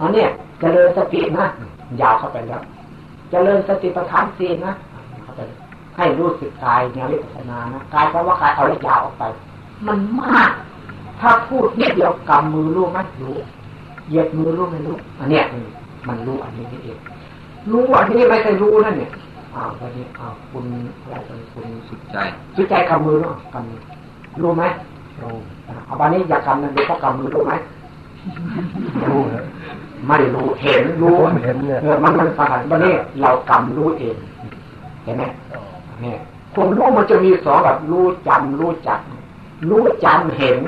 อันนี้จเจริญสตินะยาวเข้าไปแล้วจเจริญสติประธานสีนะเข้าไปให้รู้สึกกายเนี่ยวิปัสนานะกายเพราะว่ากายเอาละยาวออกไป มันมาก ถ้าพูดนิดเดียวกำมือรู้ไหมรู้เหยียดมือรู้ไม่รู้อันเนี้ยมันรู้อันนี้นี่เองรู้อันนี้ไม่ใช่รู้นั่นเนี่ยอ้าววันนี้อ้าวคุณอะไรคุณสุดใจสุดใจกำมือเนาะกำมือรู้ไหมรู้เอาวันนี้อยากกำนั่นดูเพราะกำมือรู้ไหมรู้ ไม่รู้เห็นรู้เห็นเนี่ยมันมันสำคัญวันนี้เรากำรู้เอง เห็นไหมเนี่ยความรู้มันจะมีสองแบบรู้จำรู้จัก รู้จำเห็น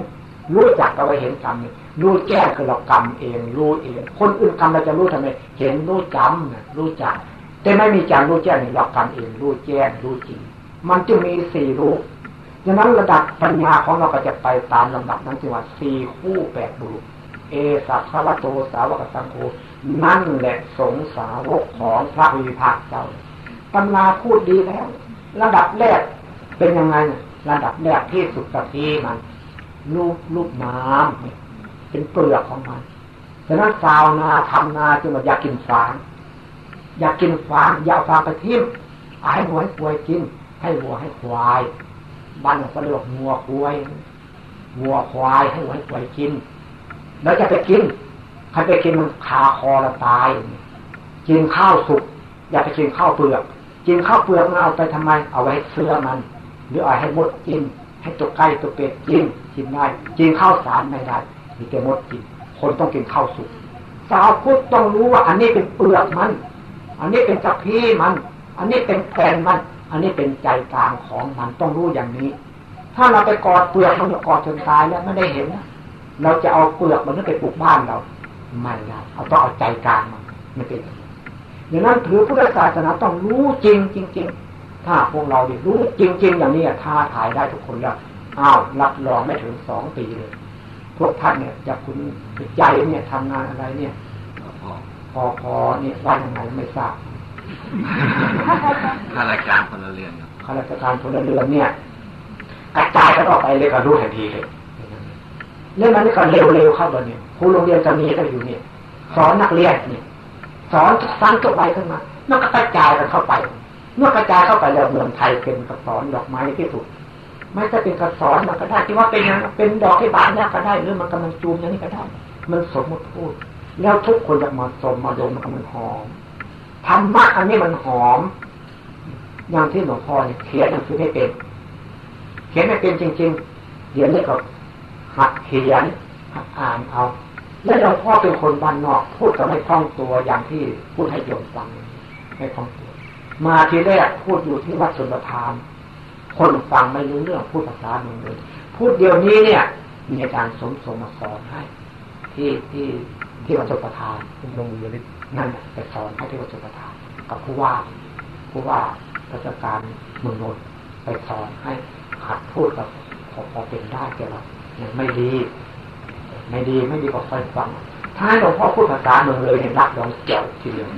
รู้จักก็ไปเห็นกรรมรู้แจ้งคือเรากรรมเอง รู้เอง คนอื่นกรรมเราจะรู้ทำไม เห็นรู้จำรู้จัก แต่ไม่มีจำรู้แจ้งเรากรรมเอง รู้แจ้งรู้จริง มันจะมีสี่รู้ดังนั้นระดับปัญญาของเราก็จะไปตามลำดับนั้นจึงว่าสี่คู่แปดบุรุษ เอสัพพะโตสาวกสังโฆนั่นแหละสงสาวกของพระวิภาคเจ้าตำราพูดดีแล้ว ระดับแรกเป็นยังไง ระดับแรกที่สุดกับที่มันรูปรูปน้ำเป็นเปลือกของมันฉะนั้นชาวนาทำนาจึงว่าอยากกินฟาง อยากกินฟางอยากฟางไปทิ่มให้หัวให้ควายกิน ให้วัวให้ควายบ้านเราเรียกวัวควายวัวควายให้หัวให้ควายกิน แล้วจะไปกินใครไปกินมันคาคอละตายกินข้าวสุกอย่าไปกินข้าวเปลือกกินข้าวเปลือกมันเอาไปทำไม เอาไว้เสื้อมัน หรือเอาให้มดกิน ให้ตัวไก่ตัวเป็ดกินกินได้กินข้าวสารไม่ได้มีแต่มดกิน คนต้องกินข้าวสุกสาวพุทธต้องรู้ว่า อันนี้เป็นเปลือกมัน อันนี้เป็นกระพี้มัน อันนี้เป็นแกนมัน อันนี้เป็นใจกลางของมันต้องรู้อย่างนี้ ถ้าเราไปกอดเปลือกมันจะกอดจนตายแล้วไม่ได้เห็นนะ เราจะเอาเปลือกมันไปปลูกบ้านเรา ไม่ได้เอาต้องเอาใจกลางมันไม่เป็นอย่างนั้นถือพุทธศาสนาต้องรู้จริงจริง ๆ ถ้าพวกเราดิรู้จริง ๆ อย่างนี้ท้าทายได้ทุกคนแล้วอ้าวรับรองไม่ถึงสองปีเลย พวกท่านเนี่ยจะคุณใจเนี่ยทำงานอะไรเนี่ยพอพอเนี่ยว่ายังไงไม่ทราบข้าราชการพลเรือนข้าราชการพลเรือนเนี่ยกระจายกันออกไปเลยก็รู้ทันทีเลย เรื่องมันก็เร็วๆเข้าไปเนี่ยครูโรงเรียนจะมีก็อยู่เนี่ยสอนนักเรียนเนี่ยสอนสร้างตัวไปขึ้นมาเมื่อกระจายกันเข้าไป เมื่อกระจายเข้าไปแล้วเมืองไทยเป็นกระสอนดอกไม้ที่สุดไม่ใช่เป็นกระสอนมันก็ได้ที่ว่าเป็นยังเป็นดอกที่บานเนี่ยก็ได้หรือมันกำลังจูมอย่างนี้ก็ได้ มันสมมติพูด แล้วทุกคนจะมาสมมาดมมันมันหอมธรรมะอันนี้มันหอม อย่างที่หลวงพ่อเนี่ยเขียนหนังสือไม่เป็น เขียนไม่เป็นจริง ๆเดี๋ยวนี้ก็ หัดเขียนหัดอ่านเอาแล้วเราพ่อเป็นคนบ้านนอกพูดก็ไม่คล่องตัวอย่างที่พูดให้โยมฟังไม่คล่องตัว มาทีแรกพูดอยู่ที่วัดสุนทาน คนฟังไม่รู้เรื่องพูดภาษาหนึ่งเลยพูดเดี๋ยวนี้เนี่ย มีอาจารย์สมสมมาสอนให้ ที่ที่ที่วัดสุนทานคุณลงมือฤทธิ์นั่นไปสอนให้ที่วัดสุนทาน กับผู้ว่า ผู้ว่าราชการเมืองนนท์ไปสอนให้หัดพูดกับพอพอเป็นได้แกเรา ไม่ดี ไม่ดีไม่ดีก็ค่อยฟังถ้าหลวงพ่อพูดภาษาเมืองเลยเห็นรักลองเจียวทีเดียว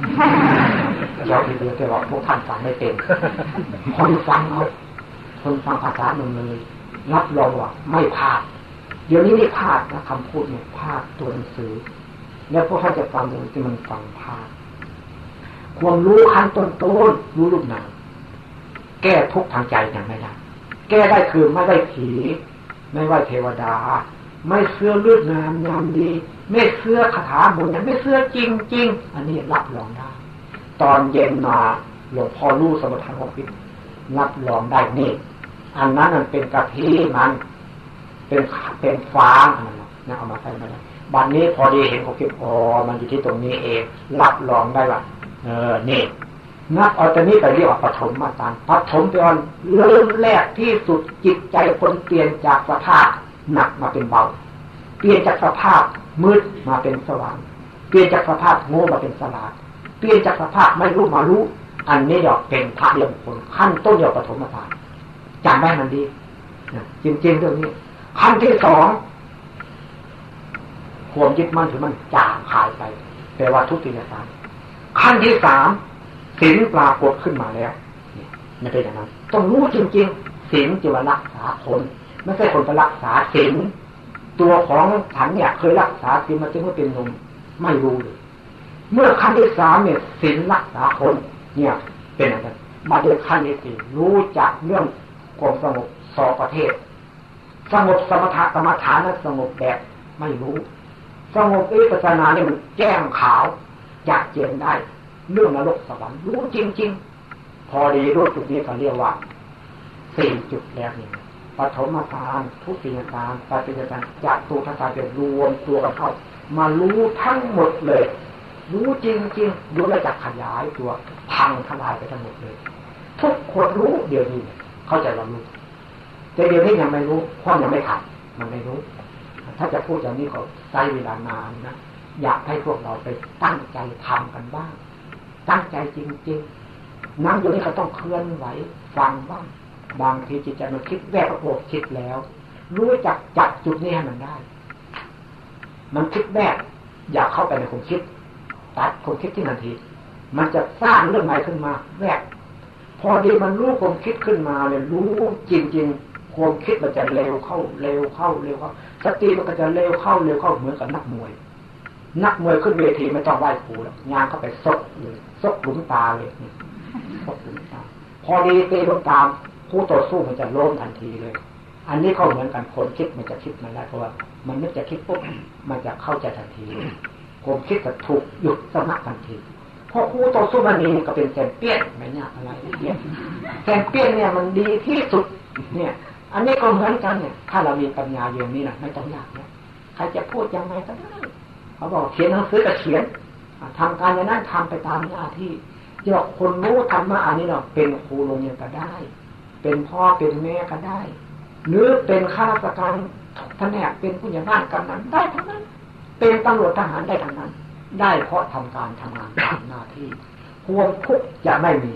เจียวทีเดียวแต่ว่าพวกท่านฟังไม่เป็นคนฟังเอาคนฟังภาษาเมืองเลยรับรองว่าไม่พลาด เดี๋ยวนี้ไม่พลาดนะคำพูดเนี่ยพลาดตัวหนังสือ แล้วพวกท่านจะฟังอย่างที่มันฟังพลาดความรู้ขั้นต้นต้นรู้รูปนามแก้ทุกทางใจยังไม่ได้ แก้ได้คือไม่ได้ผี ไม่ว่าเทวดา ไม่เสื้อเลือดงามงามดี ไม่เสื้อคาถาบุญไม่เสื้อจริงจริงอันนี้รับรองได้ ตอนเย็นมาหลวงพ่อรู้สมถะของพิษรับรองได้นี่อันนั้นมันเป็นกะทิมัน เป็นเป็นฟางอันนั้นนะเอามาใส่มาได้บันนี้พอดีเห็นเขาคิดอ๋อมันอยู่ที่ตรงนี้เอง รับรองได้ว่าเออนี่ นับเอาตอนนี้ไปเรียกว่าปฐมมาตานปฐมเป็นเริ่มแรกที่สุดจิตใจคนเปลี่ยนจากสภาพหนักมาเป็นเบา เปลี่ยนจากสภาพมืดมาเป็นสว่าง เปลี่ยนจากสภาพโง่มาเป็นสลาด เปลี่ยนจากสภาพไม่รู้มารู้ อันนี้ดอกเป็นพระเรื่องคนขั้นต้นเดียวปฐมมาตานจำได้มันดีจริงๆเรื่องนี้ขั้นที่สองความยึดมั่นถือมันจางหายไปแปลว่าทุติยสารขั้นที่สาม ศีลปรากฏขึ้นมาแล้วไม่เป็นอย่างนั้นต้องรู้จริงๆศีลจะว่ารักษาคนไม่ใช่คนไปรักษาศีลตัวของฉันเนี่ยเคยรักษาศีลมาจนเมื่อเป็นนมไม่รู้เลยเมื่อขั้นที่สามเนี่ยศีลรักษาคน เนี่ย เป็นอะไรมาเดินขั้นที่สี่รู้จักเรื่องความสงบสอประเทศ สงบสมถะกรรมฐานและสงบแบบไม่รู้ สงบวิปัสสนาเนี่ยมันแจ้งขาวอยากเจนได้ เรื่องนรกสวรรค์รู้จริง ๆ พอดีรู้จุดนี้เขาเรียกว่าสี่จุดแล้วนี่ปฐมฌานทุติยฌานปฏิยฌานจากตัวทัศน์จะรวมตัวกันเข้ามารู้ทั้งหมดเลย รู้จริงๆรู้แล้วจะขยายตัวพังทลายไปทั้งหมดเลย ทุกคนรู้เดี๋ยวนี้เข้าใจว่ารู้แต่เดี๋ยวนี้ยังไม่รู้เพราะยังไม่ทันมันไม่รู้ ถ้าจะพูดอย่างนี้ก็ใช้เวลานานนะอยากให้พวกเราไปตั้งใจทำกันบ้าง ตั้งใจจริงๆ นั่งอยู่นี่เขาต้องเคลื่อนไหวฟังบ้างบางทีจิตใจมันคิดแวบประโบคิดแล้ว รู้จักจับจุดนี้ให้มันได้ มันคิดแวบอยากเข้าไปในความคิด ตัดความคิดที่นทีมันจะสร้างเรื่องใหม่ขึ้นมา แวบพอดีมันรู้ความคิดขึ้นมาเลยรู้จริง ๆ ความคิดมันจะเร็วเข้าเร็วเข้าเร็วเข้าสติมันก็จะเร็วเข้าเร็วเข้าเหมือนกับนักมวย นักมวยขึ้นเวทีไม่ต้องไหว้ครูแล้วงานเข้าไปซกเลยซกหลุมตาเลยซกหลุมตา พอดีตะลงตามผู้ต่อสู้มันจะล้มทันทีเลย อันนี้เขาเหมือนกันคนคิดมันจะคิดมาได้เพราะว่า มันนึกจะคิดปุ๊บมันจะเข้าใจทันทีผมคิดจะถูกหยุดสมัครทันทีเพราะคู่ต่อสู้มันนี่ก็เป็นแซมเปี้ยนไม่ยากอะไรเปี้ยแซมเปี้ยนเนี่ยมันดีที่สุด เนี่ย อันนี้ก็เหมือนกันเนี่ย ถ้าเรามีปัญญาอย่างนี้นะไม่ต้องยากนี่ยใครจะพูดยังไงก็ได้ เขาบอกเขียนหนังสือก็เขียนทำการอย่างนั้นทำไปตามหน้าที่เจ้าคนรู้ธรรมะอันนี้เราเป็นครูโรงเรียนก็ได้ เป็นพ่อเป็นแม่ก็ได้ หรือเป็นข้าราชการแผนกเป็นผู้ใหญ่บ้านกำนันได้ทั้งนั้น เป็นตำรวจทหารได้ทั้งนั้น ได้เพราะทำการทำงานตามหน้าที่ความทุกข์จะไม่มี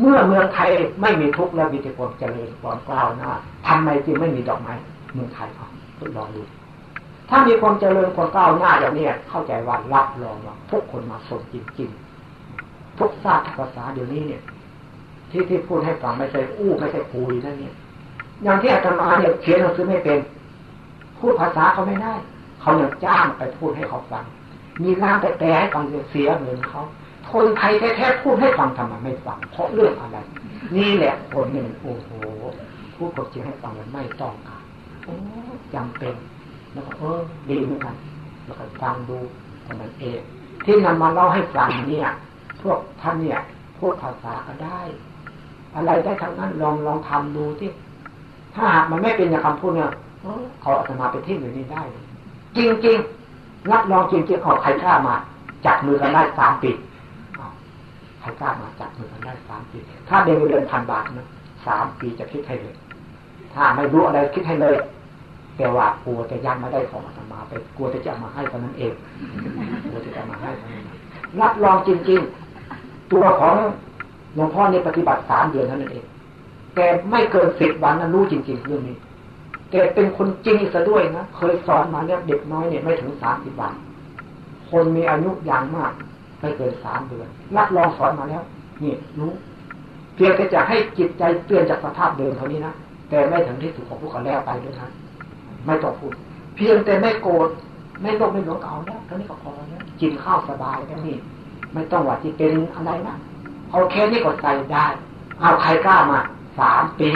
เมื่อเมืองไทยไม่มีทุกข์และมีแต่ความเจริญความกล้าวหน้าทำไมจึงไม่มีดอกไม้เมืองไทยครับทดลองดู ถ้ามีความเจริญความก้าวหน้าอย่างนี้เข้าใจว่ารับรองว่าทุกคนมาสมจริงๆ ทุกศาสตร์ภาษาเดี๋ยวนี้เนี่ย ที่ที่พูดให้ฟังไม่ใช่อู้ไม่ใช่คุยนั่นเนี่ยอย่างที่อาตมาเนี่ยเขียนหนังสือไม่เป็น พูดภาษาเขาไม่ได้ เขาอยากจ้างไปพูดให้เขาฟัง มีร่างแต่แต่ให้ฟังเสียเงินเขาคนไทยแท้ๆพูดให้ฟังทำไมไม่ฟังเพราะเรื่องอะไร นี่แหละคนหนึ่งโอ้โหพูดกับจริงให้ฟังมันไม่ต้องค่ะโอ้จำเป็น แล้วก็เออดีเหมือนกันแล้วก็ฟังดูท่านั้นเองที่นำมาเล่าให้ฟังเนี่ย พวกท่านเนี่ยพูดภาษาก็ได้ อะไรได้ทั้งนั้นลองลองทำดูที่ถ้าหากมันไม่เป็นอย่างคำพูดเนี่ยเขาอาจจะมาไปที่อยู่นี่ได้ จริงจริงรับรองจริงจริงเขาใครกล้ามาจับมือกันได้สามปีใครกล้ามาจับมือกันได้สามปี ถ้าเดือนเดือนพันบาทนะสามปีจะคิดให้เลย ถ้าไม่รู้อะไรคิดให้เลย แต่ว่ากลัวจะยังไม่ได้ของอาตมาไปกลัวจะจะมาให้เท่านั้นเองกลัวจะจะมาให้เท่านั้นรับรองจริง ๆ ตัวของหลวงพ่อเนี่ยปฏิบัติสามเดือนเท่านั้นเองแต่ไม่เกินสิบวันนั้นรู้จริง ๆ เรื่องนี้แต่เป็นคนจริงซะด้วยนะเคยสอนมาเนี่ยเด็กน้อยเนี่ยไม่ถึงสามสิบวันคนมีอายุอย่างมากไม่เกินสามเดือนรับรองสอนมาแล้วนี่รู้เพียงแต่จะให้จิตใจเปลี่ยนจากสภาพเดิมเท่านี้นะแต่ไม่ถึงที่สุดของพวกเขาแล้วไปด้วยนะ ไม่ต้องพูด เพียงแต่ไม่โกรธไม่โลภไม่หลงเอาแล้วท่านี้ก็พอแล้วกินข้าวสบายแค่นี้ไม่ต้องว่าที่เป็นอะไรนะเอาแค่นี้ก็ใส่ได้ เอาใครกล้ามาสามปี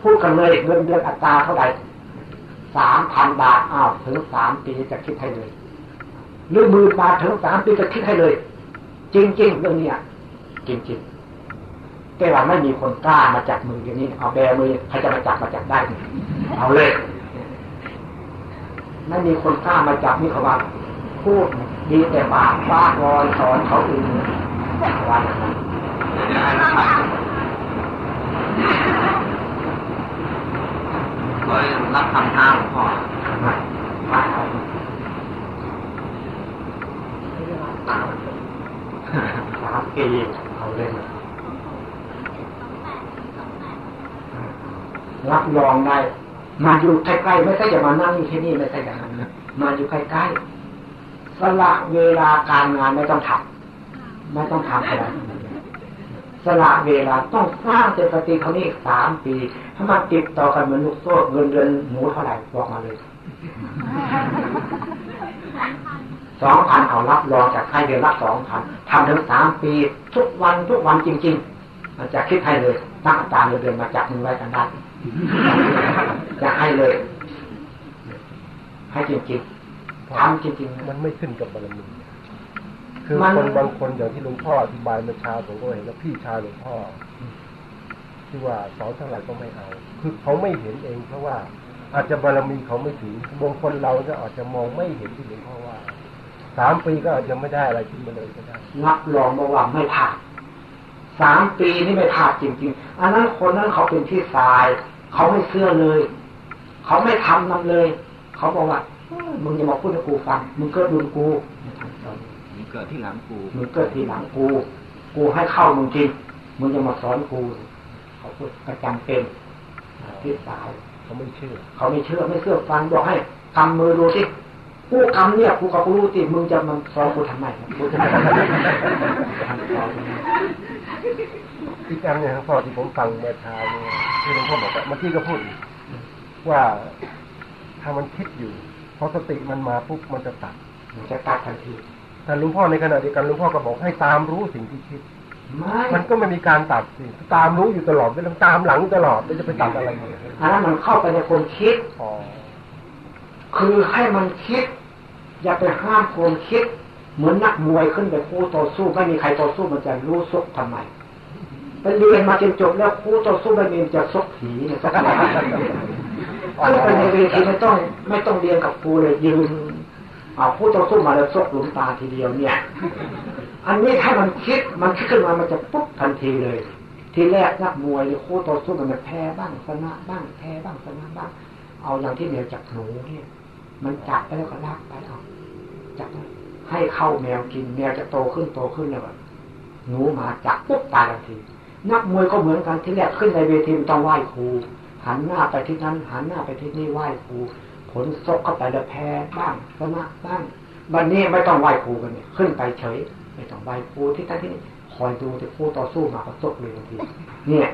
พูดกันเลยเงินเดือนอัตราเท่าไหร่สามพันบาทอ้าวถึงสามปีจะคิดให้เลยหรือมื่นบาทถึงสามปีจะคิดให้เลย จริง ๆ เรื่องนี้จริง ๆ แต่ว่าไม่มีคนกล้ามาจับมืออย่างนี้ เอาแบมือใครจะมาจับมาจับได้ เอาเลยไม่มีคนกล้ามาจับนี่เขาว่าพูดดีแต่ปากฟ้าวอนสอนเขาอื่นว่าอย่างนั้นก็รับคำท้าของพ่อมาสามปีเอาเลย รับรองได้มาอยู่ใกล้ๆไม่ใช่จะมานั่งอยู่ที่นี่ไม่ใช่อย่างนั้นนะมาอยู่ใกล้ๆสละเวลาการงานไม่ต้องทำไม่ต้องทำอะไรสละเวลาต้องสร้างเจตติเขานี่สามปีถ้ามาติดต่อกันเหมือนลูกโซ่เงินเดือนหมูเท่าไหร่บอกมาเลยสองพันเอารับรองจากให้เดือนละสองพันทำถึงสามปี ทุกวันทุกวันจริง ๆ มันจะคิดให้เลยตั้งตามเดือนมาจับมือไว้กันได้ จะให้เลย ให้จริงๆทำจริงๆ มันไม่ขึ้นกับบารมีคือคนบางคนอย่างที่หลวงพ่ออธิบายเมื่อเช้าผมก็เห็นแล้วพี่ชายหลวงพ่อที่ว่าสอนเท่าไหร่ก็ไม่เอา คือเขาไม่เห็นเอง เพราะว่าอาจจะบารมีเขาไม่ถึงบางคนเราจะอาจจะมองไม่เห็นที่หลวงพ่อว่าสามปีก็อาจจะไม่ได้อะไรขึ้นมาเลยก็ได้รับรองมาว่าไม่ผ่านสามปีนี่ไม่ผ่านจริง ๆ อันนั้นคนนั้นเขาเป็นที่ทราย เขาไม่เชื่อเลย เขาไม่ทำนั่นเลย เขาบอกว่ามึงจะมาพูดให้กูฟัง มึงเกิดดุนกู มึงเกิดที่หลังกู มึงเกิดที่หลังกู กูให้เข้ามึงจริง มึงจะมาสอนกู เขาพูดกระจำเป็นที่สายเขาไม่เชื่อ เขาไม่เชื่อไม่เชื่อฟังบอกให้กำมือดูที่กูกำเนี่ยกูกับกูรู้ติมึงจะมันสอนกูทำไมกูจะ อีกอันเนี่ยพ่อที่ผมฟังเมื่อเช้าเนี่ยที่หลวงพ่อบอกว่าเมื่อกี้ก็พูดว่าถ้ามันคิดอยู่พอสติมันมาปุ๊บมันจะตัดมันจะตัดทันทีแต่หลวงพ่อในขณะเดียวกันหลวงพ่อก็บอกให้ตามรู้สิ่งที่คิดมันก็ไม่มีการตัดสิตามรู้อยู่ตลอดไม่ต้องตามหลังตลอดไม่จะไปตัดอะไรเนี่ยอันนั้นมันเข้าไปในคนคิดคือให้มันคิด อย่าไปห้ามคนคิด เหมือนนักมวยขึ้นไปคู่ต่อสู้ไม่มีใครต่อสู้มันจะรู้ซุกทำไม ไปเรียนมาจนจบแล้วคู่ต่อสู้ไม่มีจะซกผีเนี่ยสักอะไรขึ้นไปในเวทีไม่ต้องไม่ต้องเรียนกับครูเลยยืนเอาคู่ต่อสู้มาแล้วซกหลุมตาทีเดียวเนี่ย อันนี้ถ้ามันคิดมันคิดขึ้นมามันจะปุ๊บทันทีเลย ทีแรกนักมวยหรือคู่ต่อสู้มันแพ้บ้างชนะบ้างแพ้บ้างชนะบ้าง เอาอย่างที่เดียวจับหนูเนี่ย มันจับไปแล้วก็ลากไปเอาจับให้เข้าแมวกินแมวจะโตขึ้นโตขึ้นแล้วหนูมาจับปุ๊บตายทันที นักมวยก็เหมือนกันที่แรกขึ้นในเวทีต้องไหว้ครูหันหน้าไปที่นั้น หันหน้าไปที่นี่ไหว้ครูผลซกเข้าไปแล้วแพ้บ้างชนะบ้างวันนี้ไม่ต้องไหว้ครูกันเนี่ยขึ้นไปเฉย ไม่ต้องไหว้ครูที่ท่านที่นี่คอยดูที่คู่ต่อสู้มาก็ซกเลยบางทีเนี่ย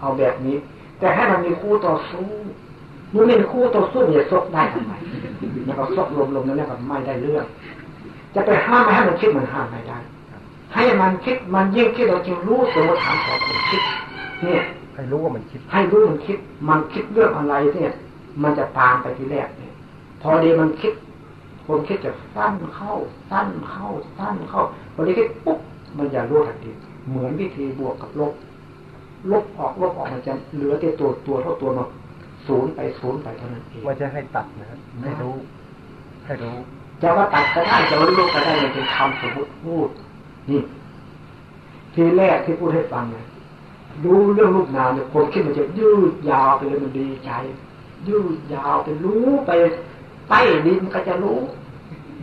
เอาแบบนี้ แต่ให้มันมีคู่ต่อสู้มันไม่มีคู่ต่อสู้มันจะซกได้ทำไมมันก็ซกลมๆนั่นแหละไม่ได้เรื่อง จะไปห้ามไม่ให้มันคิดมันห้ามไม่ได้ ให้มันคิดมันยิ่งคิดเราจึงรู้สมมติฐานของมันคิด เนี่ย ให้รู้ว่ามันคิด ให้รู้มันคิด มันคิดเรื่องอะไรเนี่ย มันจะตามไปทีแรกเนี่ย พอดีมันคิดคนคิดจะสั้นเข้า สั้นเข้า สั้นเข้าพอดีคิดปุ๊บมันจะรู้ทันทีเหมือนวิธีบวกกับลบ ลบออกลบออกมันจะเหลือแต่ตัวตัวเท่าตัวมาศูนย์ไปศูนย์ไปเท่านั้นเองว่าจะให้ตัดนะให้รู้ ให้รู้จะว่าตัดก็ได้จะว่าลูกก็ได้เป็นคำสมมติพูด นี่ทีแรกที่พูดให้ฟังเนี่ยดูเรื่องรูปนามเนี่ยคนคิดมันจะยืดยาวไปเลยมันดีใจ ยืดยาวไปรู้ไปใต้ดินก็จะรู้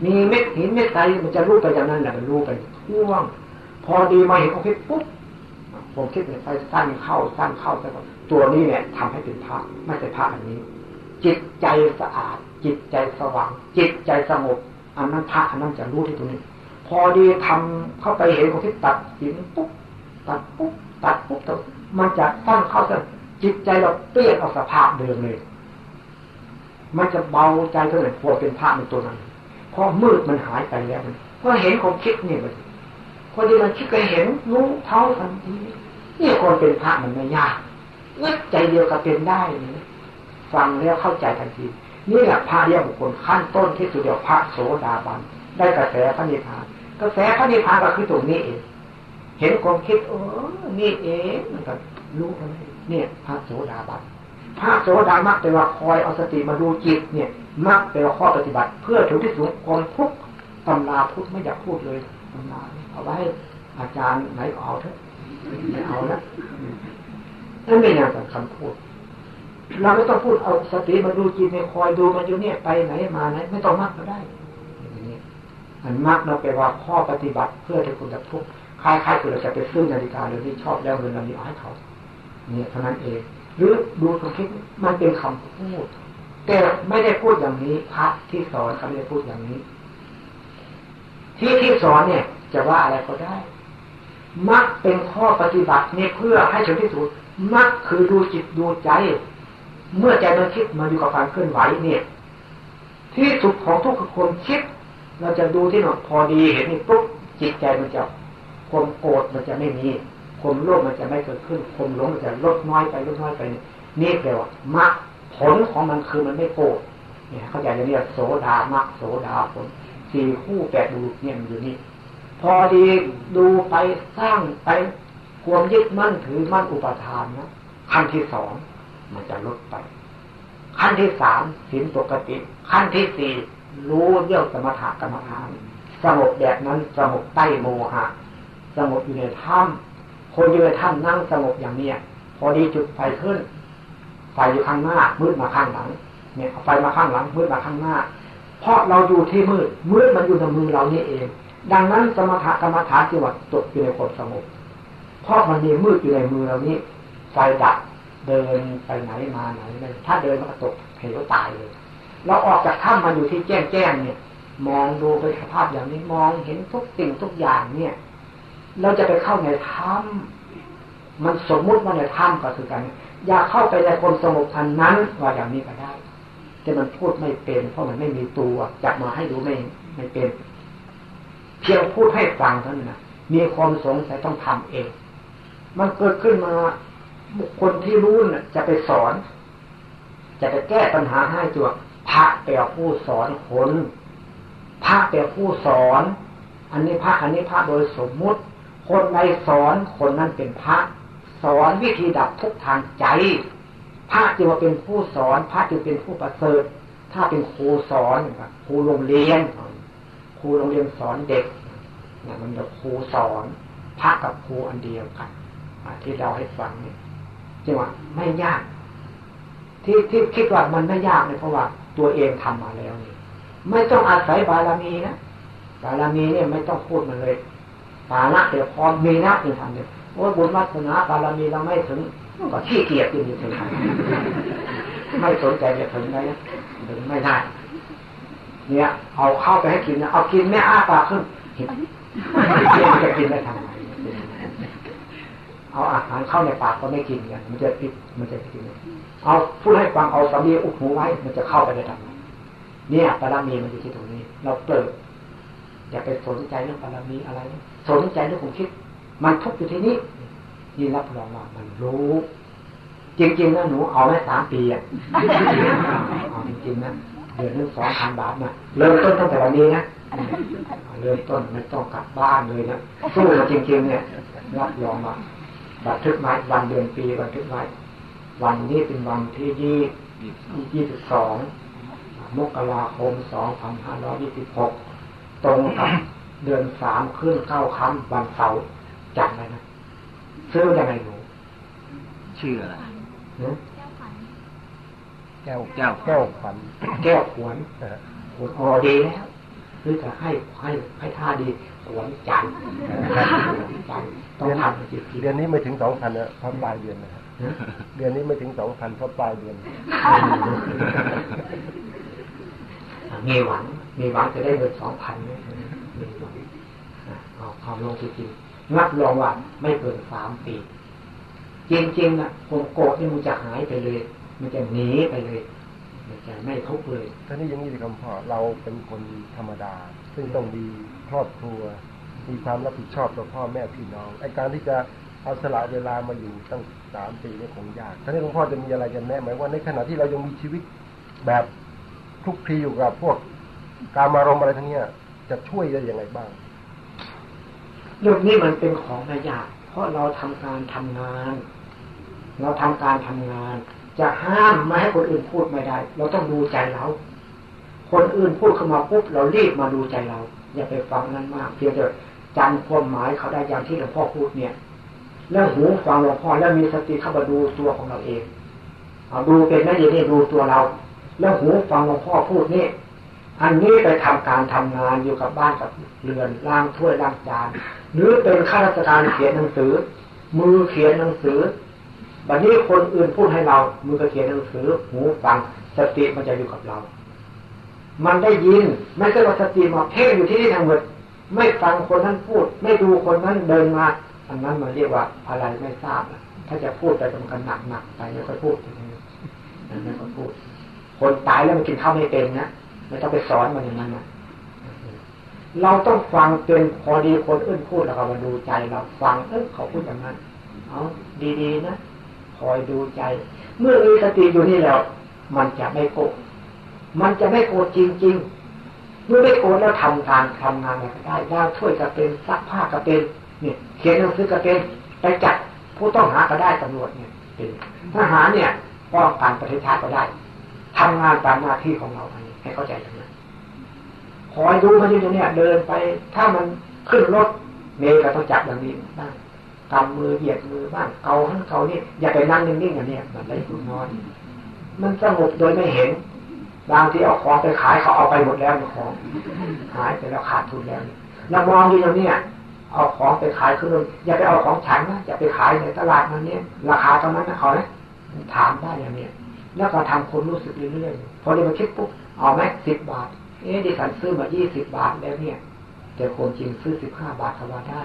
มีเม็ดหินเม็ดใสมันจะรู้ไปอย่างนั้นแหละมันรู้ไปท่วง พอดีมาเห็นเขาคิดปุ๊บผมคิดเนี่ยไปสั้นเข้าสั้นเข้าไปตัวนี้เนี่ยทำให้เป็นพระไม่ใช่พระอันนี้ จิตใจสะอาด จิตใจสว่าง จิตใจสงบอันนั้นพระอันนั้นจะรู้ที่ตรงนี้ พอดีทำเข้าไปเห็นเขาคิดตัดหินปุ๊บตัดปุ๊บตัดปุ๊บมันจะตั้งเข้าจะจิตใจเราเปลี่ยนออกสภาพเดิมเลย มันจะเบาใจเท่าไหร่พอเป็นพระในตัวนั้นพอมืดมันหายไปแล้วมันพอเห็นความคิดนี่มันพอดีมันคิดก็เห็นรู้เท่าทันทีนี่คนเป็นพระมันไม่ยากเมื่อใจเดียวก็เป็นได้ฟังแล้วเข้าใจทันทีนี่แหละพระเรียกบุคคลขั้นต้นที่สุดเดียวพระโสดาบันได้กระแสพระนิพพาน กระแสพระนิพพานก็คือตรงนี้เองเห็นความคิดโอ้นี่เองมันก็รู้อะไรเนี่ย พระโสดาบันพระโสดามักแต่ว่าคอยเอาสติมาดูจิต เนี่ยมักเป็นข้อปฏิบัติ เพื่อถึงที่สุดความทุกข์ตำราพุทธไม่อยากพูดเลยตำราเอาไว้อาจารย์ไหนเอาเถอะไม่เอาละนั่นไม่น่าสำคัญพูดเราไม่ต้องพูดเอาสติมาดูจิตในคอยดูมันอยู่เนี่ยไปไหนมาไหนไม่ต้องมักก็ได้ อันมักเราแปว่าข้อปฏิบัติเพื่อที่คุณจะทุกข์คล้ายๆคือเราจะไปซื้อนาฬิกาหรือที่ชอบแล้วเงินเรานี้เอาให้เขาเนี่ยเท่านั้นเอง หรือดูความคิดมันเป็นคำพูด แต่ไม่ได้พูดอย่างนี้พระที่สอนเขาไม่ได้พูดอย่างนี้ ที่ที่สอนเนี่ย จะว่าอะไรก็ได้มักเป็นข้อปฏิบัติเนี่ยเพื่อให้ถึงที่สุดมักคือดูจิตดูใจ เมื่อใจมันคิดมาอยู่กับการเคลื่อนไหวเนี่ย ที่สุดของทุกคนคิด เราจะดูที่หนอพอดีเห็นนี่ปุ๊บจิตใจมันจะความโกรธมันจะไม่มีความโลภมันจะไม่เกิดขึ้นความหลงมันจะลดน้อยไปลดน้อยไป นี่แปลว่ามรรคผลของมันคือมันไม่โกรธเนี่ยเข้าใจอย่างนี้โสดามรรคโสดาผลสี่คู่แปดดูเนี่ยมันอยู่นี่พอดีดูไปสร้างไปความยึดมั่นถือมั่นอุปทานนะขั้นที่สองมันจะลดไป ขั้นที่สามสินปกติ ขั้นที่สี่ รู้เรื่องสมถะกรรมฐานสงบแบบนั้นสงบใต้โมหะสงบอยู่ในถ้ำคนอยู่ในถ้ำนั่งสงบอย่างเนี้ยพอดีจุดไฟขึ้น ไฟอยู่ข้างหน้า มืดมาข้างหลัง เนี่ยไฟมาข้างหลัง มืดมาข้างหน้า เพราะเราอยู่ที่มืดมืดมันอยู่ในมือเรานี่เอง ดังนั้นสมถะกรรมฐานที่ว่าตกอยู่ในความสงบเพราะมันมีมืดอยู่ในมือเรานี้ไฟดับเดินไปไหนมาไหนถ้าเดินมันก็ตกเหวตายเลย เราออกจากถ้ำมาอยู่ที่แจ้งแจ้งเนี่ย มองดูไปสภาพอย่างนี้มองเห็นทุกสิ่งทุกอย่างเนี่ย เราจะไปเข้าในถ้ำมันสมมุติว่าในถ้ำก็คือกัน อย่าเข้าไปในคนสงบอันนั้นว่าอย่างนี้ก็ได้ แต่มันพูดไม่เป็น เพราะมันไม่มีตัวจับมาให้ดูไม่ไม่เป็น เพียงพูดให้ฟังเท่านั้นนะมีความสงสัยต้องทำเอง มันเกิดขึ้นมาบุคคลที่รู้น่ะ จะไปสอน จะไปแก้ปัญหาให้จวพ ระแปลผู้สอนคนพระแปลผู้สอน อันนี้พระอันนี้พระโดยสมมุติ คนในสอนคนนั้นเป็นพระ สอนวิธีดับทุกทางใจ พระจึงว่าเป็นผู้สอน พระจึงเป็นผู้ประเสริฐ ถ้าเป็นครูสอนครูโรงเรียนครูโรงเรียนสอนเด็กเนะมันแบบครูสอนพระกับครูอันเดียวกันที่เราให้ฟังเนี่ยจึงว่าไม่ยาก ที่ที่คิดว่ามันไม่ยากเนี่ยเพราะว่า ตัวเองทำมาแล้วนี่ไม่ต้องอาศัยบารมีนะบารมีเนี่ยไม่ต้องพูดมันเลยปานะเดี๋ยวพอมีนะถึงทำเนี่ยโอ้บุญวัฒนาบารมีเราไม่ถึงก็ขี้เกียจจริงๆถึงไม่สนใจจะถึงได้ถึงไม่ได้ เนี่ย เอาเข้าไปให้กินนะเอากินไม่อ้าปากขึ้นจะกินได้ทำไม เอาอาหารเข้าในปากก็ไม่กินกันมันจะปิดมันจะกินเอาพูดให้ฟังเอาสามีอุดหูไว้ มันจะเข้าไปได้ทำไมเนี่ยปารมีมันอยู่ที่ตรงนี้ เราเปิดอย่าไปสนใจเรื่องปารมีอะไร สนใจเรื่องผมคิด มันทุกอยู่ที่นี้นี่รับรองว่ามันรู้จริงๆนะหนูเอาแม่สามปีอะเอาจริงๆนะเดือนนึงสองพันบาทนะเริ่มต้นตั้งแต่วันนี้นะเริ่มต้นไม่ต้องกลับบ้านเลยนะสู้จริงๆเนี่ยรับรองว่า บันทึกไว้วันเดือนปีบันทึกไว้ วันนี้เป็นวันที่ยี่ยี่สิบสองมกราคมสองพันห้าร้อยยี่สิบหกตรงกับเดือนสามขึ้นเก้าคำวันเสาร์จำไว้นะซื้อยังไงหนูชื่ออะไรแก้วแก้วแก้วขวัญแก้วขวัญขวัญออดีแล้วคือจะให้ให้ให้ท่าดี ขวัญจันทร์จันทร์ต้องทำจิตเดือนนี้ไม่ถึงสองพันนะเพราะปลายเดือนนะครับเดือนนี้ไม่ถึงสองพันเพราะปลายเดือนมีหวังมีหวังจะได้เงินสองพันไหมมีหวังเอาความลงจริงๆนับรองว่าไม่เกินสามปีจริงๆนะผมโกรธนี่มันจะหายไปเลย มันจะหนีไปเลยมันจะไม่ทุกเลยท่านี้ยังมีคำพ่อเราเป็นคนธรรมดา ซึ่งต้องมี ครอบครัว มีความรับผิดชอบต่อพ่อแม่พี่น้องไอการที่จะเอาสละเวลามาอยู่ตั้งสามปีนี่คงยากท่านี้หลวงพ่อจะมีอะไรกันแน่ไหมว่าในขณะที่เรายังมีชีวิตแบบทุกทีอยู่กับพวกการมารมอะไรทั้งนี้จะช่วยได้ยังไงบ้างเรื่องนี้มันเป็นของนายากเพราะเราทำการทำงาน เราทำการทำงาน จะห้ามไม่ให้คนอื่นพูดไม่ได้ เราต้องดูใจเรา คนอื่นพูดเข้ามาปุ๊บเรารีบมาดูใจเรา อย่าไปฟังนั้นมาก เพียงแต่จำความหมายเขาได้อย่างที่หลวงพ่อพูดเนี่ย แล้วหูฟังหลวงพ่อแล้วมีสติเข้ามาดูตัวของเราเองเอาดูเป็นไหมยังนี่ดูตัวเรา แล้วหูฟังหลวงพ่อพูดนี่อันนี้ไปทำการทำงานอยู่กับบ้านกับเรือนล้างถ้วยล้างจาน หรือเป็นข้าราชการเขียนหนังสือ มือเขียนหนังสือบัดนี้คนอื่นพูดให้เรา มือก็เขียนหนังสือ หูฟังสติมันจะอยู่กับเรา มันได้ยิน ไม่ใช่ว่าสติมาเพ่อยู่ที่นี่ทั้งหมด ไม่ฟังคนนั้นพูด ไม่ดูคนนั้นเดินมาอันนั้นมันเรียกว่าอะไรไม่ทราบถ้าจะพูดไปมันกันหนักหนักไปไม่ค่อยพูดไม่ค่อยพูด คนตายแล้วมันกินข้าวไม่เป็นนะไม่ต้องไปสอนมันอย่างนั้นนะเราต้องฟังเป็นพอดีคนอื่นพูดแล้วก็มาดูใจเราฟังเออเขาพูดอย่างนั้นเอาดีๆนะคอยดูใจ เมื่อมีสติอยู่นี่แล้ว มันจะไม่โกรธ มันจะไม่โกรธจริง ๆ เมื่อไม่โกรธแล้วทำการทำงานอะไรก็ได้ได้ช่วยก็เป็นซักผ้าก็เป็นเนี่ยเขียนหนังสือก็เป็นไปจัดผู้ต้องหาก็ได้ตำรวจเนี่ยเป็นทหารเนี่ยป้องกันประเทศชาติก็ได้ทำงานตามหน้าที่ของเราอันนี้ให้เข้าใจอย่างนั้นคอยดูมันอยู่ตรงนี้เดินไปถ้ามันขึ้นรถเมย์ก็ต้องจับอย่างนี้บ้างกำมือเหยียดมือบ้างเกาทั้งเกานี่อย่าไปนั่งนิ่งๆอย่างนี้มันไรคุณนอนมันสงบโดยไม่เห็น บางที่เอาของไปขายเขาเอาไปหมดแล้วของหายไปแล้วขาดทุนแล้วเรามองอยู่อย่างนี้เอาของไปขายคืออย่าไปเอาของฉันนะอย่าไปขายในตลาดนั้นเนี่ยราคาเท่านั้นนะเขานี่ยถามได้อย่างนี้แล้วก็ทำคนรู้สึกเรื่อยๆพอเดี๋ยวมาคิดปุ๊บเอาไหมสิบบาท เอ๊ะดิฉันซื้อมายี่สิบบาทแล้วเนี่ยแต่คนจริงซื้อสิบห้าบาทเขาว่าได้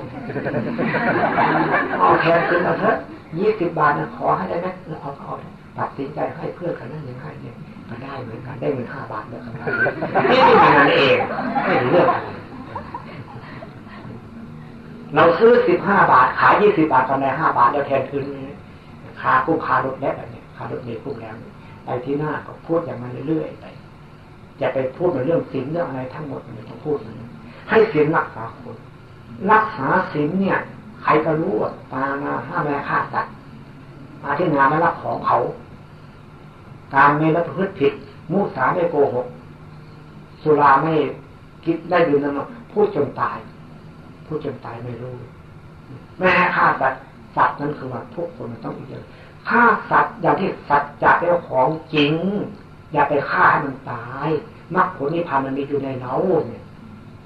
เอาแทนซื้อมาเถอะยี่สิบบาทนะขอให้ได้ไหมเอาเอาตัดสินใจให้เพื่อนกันนั่นยังไงเนี่ย ก็ได้เหมือนกันได้เงินห้าบาทแล้วกันนี่เป็นนั่นเองไม่เรื่องเราซื้อสิบห้าบาท ขายยี่สิบาทกำไรห้าบาทแล้วแทนคืนคาคุ้มคารถแล้วแบบนี้คารถเมย์คุ้มแล้วไปที่หน้าก็พูดอย่างนั้นเรื่อยๆไปจะไปพูดในเรื่องศีลเรื่องอะไรทั้งหมดมันต้องพูดมันให้ศีลรักษาคนรักษาศีลเนี่ย ใครก็รู้ว่าตานาห้าแม่ฆ่าสัตว์มาที่งานไม่รับของเขา การไม่รับพฤติผิด มุสาไม่โกหก สุราไม่คิดได้ดื่มน้ำพูดจนตาย พูดจนตายไม่รู้ แม่ฆ่าสัตว์สัตว์นั้นคือว่าทุกคนมันต้องอีกอย่างฆ่าสัตว์อย่างที่สัตว์จะเป็นของจริง อย่าไปฆ่าให้มันตายมรรคผลนิพพานมันมีอยู่ในเราเนี่ย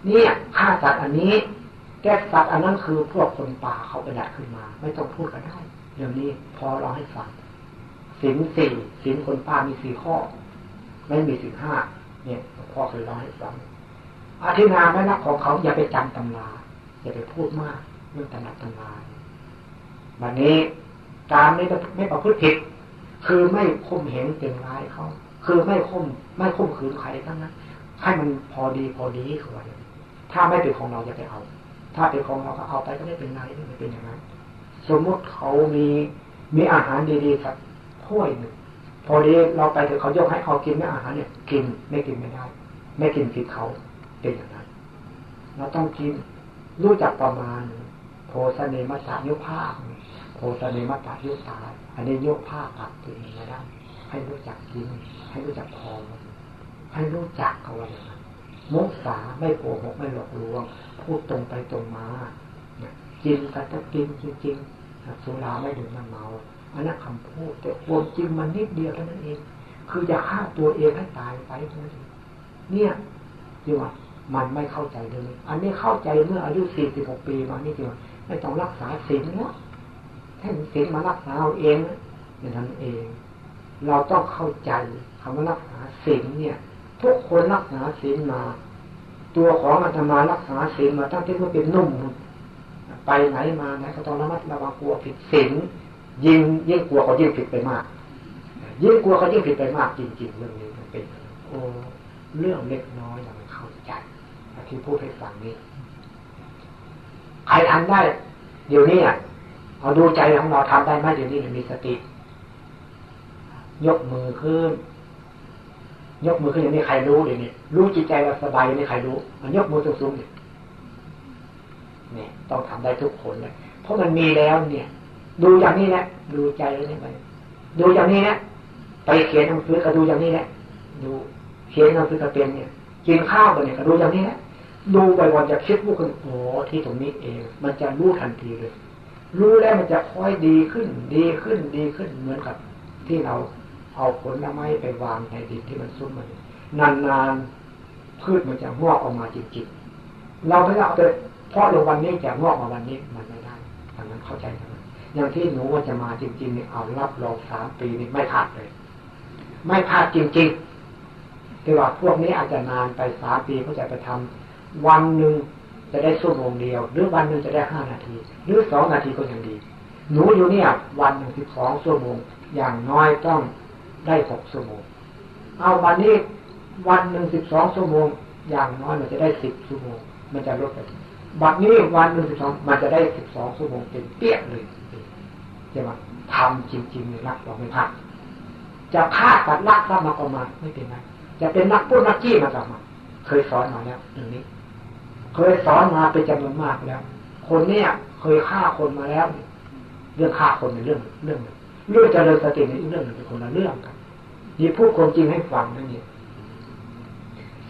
เนี่ยฆ่าสัตว์อันนี้แก้สัตว์อันนั้นคือพวกคนป่าเขาไปดัดขึ้นมา ไม่ต้องพูดก็ได้เรื่องนี้พอเราให้ฟัง สินสี่สินคนป่ามีสี่ข้อ ไม่มีสินห้าเนี่ยพ่อเคยเล่าให้ฟังอาทินาไม่รักของเขาอย่าไปจำตำราอย่าไปพูดมากเรื่องตำราตำราวันนี้การไม่ไม่ประพฤติผิด คือไม่ข่มเหงเต็มร้ายเขา คือไม่ข่มไม่ข่มขืนใครทั้งนั้นให้มันพอดีพอดีคือว่าถ้าไม่เป็นของเราอย่าไปเอา ถ้าเป็นของเราก็เอาไปก็ไม่เป็นไรไม่เป็นอย่างนั้น สมมติเขามีมีอาหารดีๆสัก ถ้วยหนึ่งพอดีเราไปถึงเขายกให้เขากินไม่อาหารเนี่ย กินไม่กินไม่ได้ ไม่กินผิดเขาเป็นอย่างนั้นเราต้องกินรู้จักประมาณ โพสเนมัจยุภาโพสเนมัจยุตาอันนี้ยกผ้าปักตัวเองไม่ได้ให้รู้จักกิน ให้รู้จักพอให้รู้จักเขาว่าอย่างนั้นมุสาไม่โกหกไม่หลอกลวง พูดตรงไปตรงมากินกันจะกินจริงๆสุราไม่ดื่มน้ำเมา อันนั้นคำพูดแต่ความจริงมันนิดเดียวเท่านั้นเอง คืออย่าฆ่าตัวเองให้ตายไปเท่านั้นเองเนี่ยจีว่ามันไม่เข้าใจเลย อันนี้เข้าใจเมื่ออายุสี่สิบหกปีมานี่จีว่าไม่ต้องรักษาศีลเนาะแค่ศีลมารักษาเอาเองอย่างนั้นเอง เราต้องเข้าใจคำว่ารักษาศีลเนี่ย ทุกคนรักษาศีลมา ตัวของอาตมารักษาศีลมาตั้งแต่เมื่อเป็นนุ่มไปไหนมาไหนก็ต้องระมัดระวังกลัวผิดศีล ยิ่งยิ่งกลัวเขายิ่งผิดไปมาก ยิ่งกลัวเขายิ่งผิดไปมากจริงๆเรื่องนี้มันเป็นโอ้เรื่องเล็กน้อยอย่างเข้าใจที่พูดให้ฟังนี้ใครทำได้ เดี๋ยวนี้เอาดูใจของเราทำได้ไหมเดี๋ยวนี้มีสติ ยกมือขึ้น ยกมือขึ้นอย่างนี้ใครรู้เดี๋ยวนี้รู้จิตใจเราสบายอย่างนี้ใครรู้มันยกมือสูงๆเนี่ยต้องทำได้ทุกคนเลยเพราะมันมีแล้วเนี่ย ดูอย่างนี้แหละดูใจนี่ไปดูอย่างนี้นะไปเขียนหนังสือก็ดูอย่างนี้แหละดูเขียนหนังสือกระเตียนเนี่ยกินข้าวกันเนี่ยก็ดูอย่างนี้นะดูไปวันจะคิดว่าคนโอ้ที่ตรงนี้เอง มันจะรู้ทันทีเลย รู้แล้วมันจะค่อยดีขึ้น ดีขึ้นดีขึ้นเหมือนกับ ที่เราเอาผลไม้ไปวางในดินที่มันซุ่มมันนานๆพืชมันจะงอกออกมาจริงๆเราไม่ได้เอาแต่เพราะลงวันนี้จะงอกมาวันนี้มันไม่ได้ทางนั้นเข้าใจไหม อย่างที่หนูว่าจะมาจริงๆเนี่ยเอารับรองสามปีนี่ไม่พลาดเลย ไม่พลาดจริงๆแต่ว่าพวกนี้อาจจะนานไปสามปีเขาจะไปทำวันหนึ่งจะได้ชั่วโมงเดียว หรือวันหนึ่งจะได้ห้านาที หรือสองนาทีก็ยังดี หนูอยู่เนี่ย วันหนึ่งสิบสองชั่วโมง อย่างน้อยต้องได้หกชั่วโมง เอาวันนี้วันหนึ่งสิบสองชั่วโมง อย่างน้อยมันจะได้สิบชั่วโมง มันจะลดไปบัดนี้วันหนึ่งสิบสองมันจะได้สิบสองชั่วโมงเต็มเปี้ยเลย ใช่ไหมทำจริงๆเลยรักเราไม่พักจะฆ่าตัดลักทรัพย์มาก็มาไม่เป็นไรจะเป็นนักพูดนักจี้มาก็มาเคยสอนมาแล้วตรงนี้ เคยสอนมาเป็นจำนวนมากแล้ว คนเนี้ยเคยฆ่าคนมาแล้ว เรื่องฆ่าคนในเรื่องเรื่องเรื่องเจริญสติในเรื่องหนึ่งเป็นคนละเรื่องกันนี่พูดความจริงให้ฟังนั่นเอง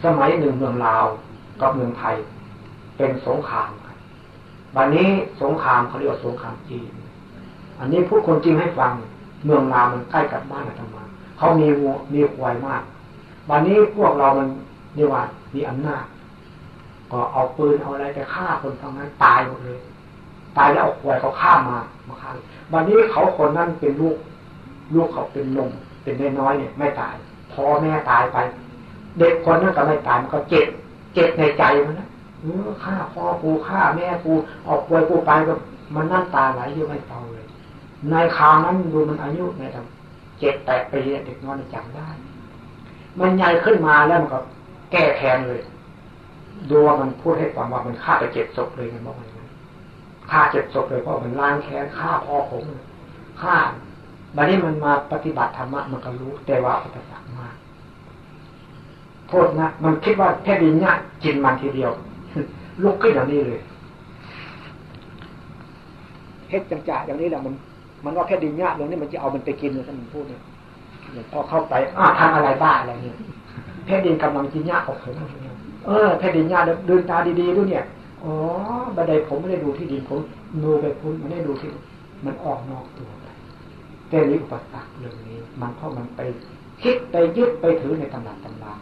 สมัยหนึ่งเมืองลาวกับเมืองไทย เป็นสงครามกันวันนี้สงครามเขาเรียกว่าสงครามจีน อันนี้พูดคนจริงให้ฟัง เมืองลามันใกล้กับบ้านอาตมาเขามีวัวมีควายมากวันนี้พวกเรามันเรียกว่ามีอำนาจก็เอาปืนเอาอะไรไปฆ่าคนตรงนั้นตายหมดเลย ตายแล้วเอาควายเขาฆ่ามามาฆ่าวันนี้เขาคนนั้นเป็นลูก ลูกเขาเป็นลมเป็นน้อยเนี่ย ไม่ตายพ่อแม่ตายไป เด็กคนนั้นก็ไม่ตายมันก็เจ็บเจ็บในใจมันนะเออฆ่าพ่อกูฆ่าแม่กูออกป่วยกูไปก็มันนั่นตาไหลอยู่ไม่เตาเลย ในคราวนั้นดูมันอายุในทำเจ็ดแปดปีเด็กน้อยจำได้ มันใหญ่ขึ้นมาแล้วมันก็แก้แค้นเลยดูว่ามันพูดให้ฟังว่ามันฆ่าไปเจ็ดศพเลยมันบอกว่าฆ่าเจ็ดศพเลยเพราะมันล้างแค้นฆ่าพ่อผมฆ่าบัดนี้มันมาปฏิบัติธรรมะมันก็รู้ แต่ว่าอุปสรรคมากโทษนะมันคิดว่าแค่ดินเนี่ยกินมันทีเดียวลุกขึ้นอย่างนี้เลยเฮ็ดจังจ่าอย่างนี้แหละมัน มันว่าแค่ดินเนี่ยเรื่องนี้มันจะเอามันไปกินเลยท่านพูดเนี่ยพอเข้าไปอ้าทำอะไรบ้าอะไรเนี่ยแผ่นดินกำลังกินหญ้าของผมเออแผ่นดินหญ้าเดินตาดีๆด้วยเนี่ยอ๋อบันไดผมไม่ได้ดูที่ดินผมดูไปพุ่นไม่ได้ดูที่มันออกนอกตัวไปแต่นี้อุปสรรคเรื่องนี้ มันเพราะมันไปคิดไปยึดไปถือในตำราตำรา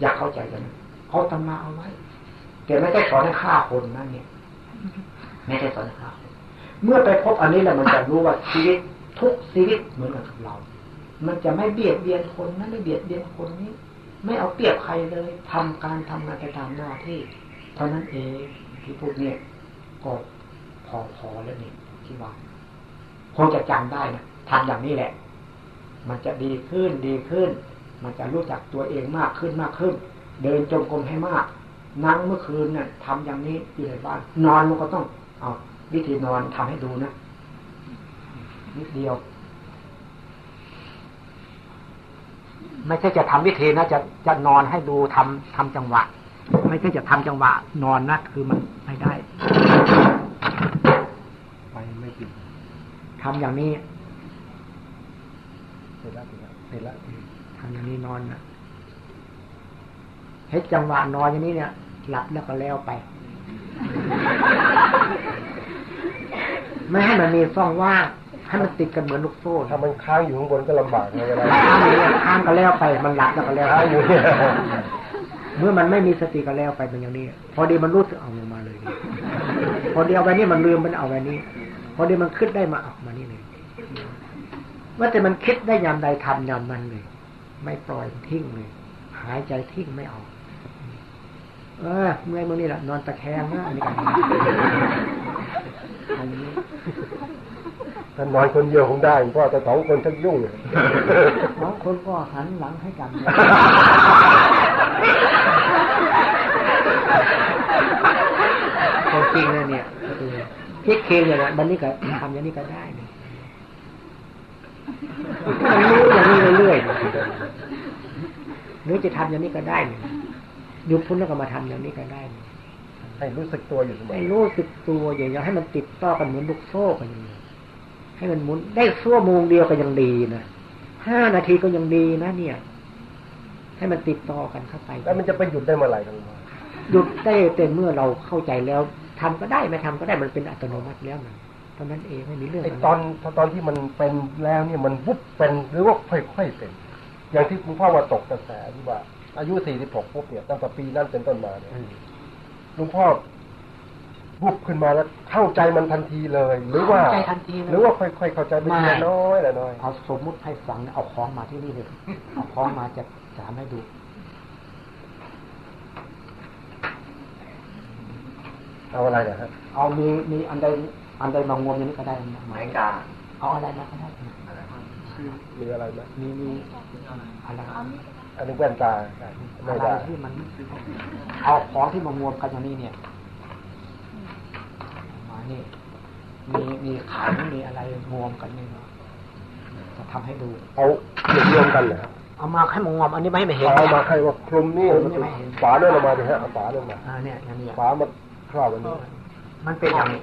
อยากเข้าใจกันเขาตำราเอาไว้แต่ไม่ได้สอนให้ฆ่าคนนั่นเนี่ย ไม่ได้สอนให้ฆ่าคน เมื่อไปพบอันนี้แล้วมันจะรู้ว่าชีวิตทุกชีวิตเหมือนกับเรา มันจะไม่เบียดเบียนคนนั้นไม่เบียดเบียนคนนี้ ไม่เอาเปรียบใครเลยทำการทำงานไปตามหน้าที่ เท่านั้นเองที่พูดเนี่ยก็พอพอแล้วนี่ที่ว่าคงจะจำได้นะทำอย่างนี้แหละ มันจะดีขึ้นดีขึ้น มันจะรู้จักตัวเองมากขึ้นมากขึ้น เดินจงกรมให้มากนั่งเมื่อคืนเนี่ยทำอย่างนี้อยู่ในบ้าน นอนมันก็ต้อง เอา วิธีนอนทำให้ดูนะนิดเดียว ไม่ใช่จะทำวิธีนะจะจะนอนให้ดูทำทำจังหวะ ไม่ใช่จะทำจังหวะ นอนนะคือมันไม่ได้ไปไม่ติดทำอย่างนี้เสร็จแล้วเสร็จแล้วเสร็จแล้วทำอย่างนี้นอนนะให้จังหวะนอนอย่างนี้เนี่ยหลับแล้วก็แล้วไป ไม่ให้มันมีช่องว่างให้มันติดกันเหมือนลูกโซ่ถ้ามันค้างอยู่ข้างบนก็ลำบากเลยเวลาข้างนี้ข้างก็แล้วไป มันหลับแล้วก็แล้วค้างไปอยู่เนี่ยเมื่อมันไม่มีสติก็แล้วไปเป็นอย่างนี้ พอดีมันรู้สึกเอาลงมาเลย พอดีเอาไว้นี่มันลืมมันเอาไว้นี่พอดีมันคิดได้มาเอามานี่เลยว่าแต่มันคิดได้ยามใดทำยามนั้นเลย ไม่ปล่อยทิ้งเลย หายใจทิ้งไม่เอาเออเมื่อยมื่อนี่แหละนอนตะแคงนะอันนี้ กันอันนี้ถ้านอนคนเดียวคงได้เพราะแต่สองคนชักยุ่งเลยสองคนก็หันหลังให้กันจริงๆนะเนี่ยคิดเคอย่างนี้บันนี้ก็ทำอย่างนี้ก็ได้เนี่ยมันรู้อย่างนี้เรื่อยๆหรือจะทำอย่างนี้ก็ได้เนี่ยหยุดพุ่นแล้วก็มาทำอย่างนี้ก็ได้เนี่ย ให้รู้สึกตัวอยู่เสมอให้รู้สึกตัวอย่างนี้ให้มันติดต่อกันเหมือนลูกโซ่กันอย่างนี้ให้มันหมุนได้ชั่วโมงเดียวก็ยังดีนะห้านาทีก็ยังดีนะเนี่ย ให้มันติดต่อกันเข้าไป แล้วมันจะไปหยุดได้เมื่อไหร่กันมาหยุดได้แต่เมื่อเราเข้าใจแล้วทำก็ได้ไม่ทำก็ได้มันเป็นอัตโนมัติแล้วนะเท่านั้นเองไม่มีเรื่องไออะไรตอนตอนที่มันเป็นแล้วเนี่ยมันวุบเป็นหรือว่าค่อยๆเป็น อย่างที่คุณพ่อว่าตกกระแสที่ว่า อายุสี่สิบหกปุ๊บเนี่ยตั้งแต่ปีนั้นเป็นต้นมาเนี่ย หลุงพ่อวุบขึ้นมาแล้วเข้าใจมันทันทีเลย หรือว่าเข้าใจทันทีเลยหรือว่าค่อยๆเข้าใจเป็นทีละน้อยละน้อยเอาสมมุติให้ฟังนะเอาของมาที่นี่เลยเอาของมาจะสามให้ดูเอาอะไรนะฮะเอามีมีอันใดอันใดมางวมอย่างนี้ก็ได้นะไม้กาเอาอะไรมาก็ได้นะมีอะไรไหมมีมีอะไร อันนี้แว่นตาไม่อะไรได้ที่มันเอาของที่มางวมกันอย่างนี้เนี่ยมานี่มีมีขันมีอะไรงวมกันนี่เนาะจะทำให้ดูเอาเกี่ยวรวมกันเหรอเอามาให้มางวมอันนี้ไม่ให้มันเห็นเอามาใครว่าคลุมนี่คลุมนี่ไม่เห็นฝาเดินออกมาดิฮะเอาฝาเดินมาอ่าเนี่ยอย่างนี้ฝามาครอบอันนี้มันเป็นอย่างนี้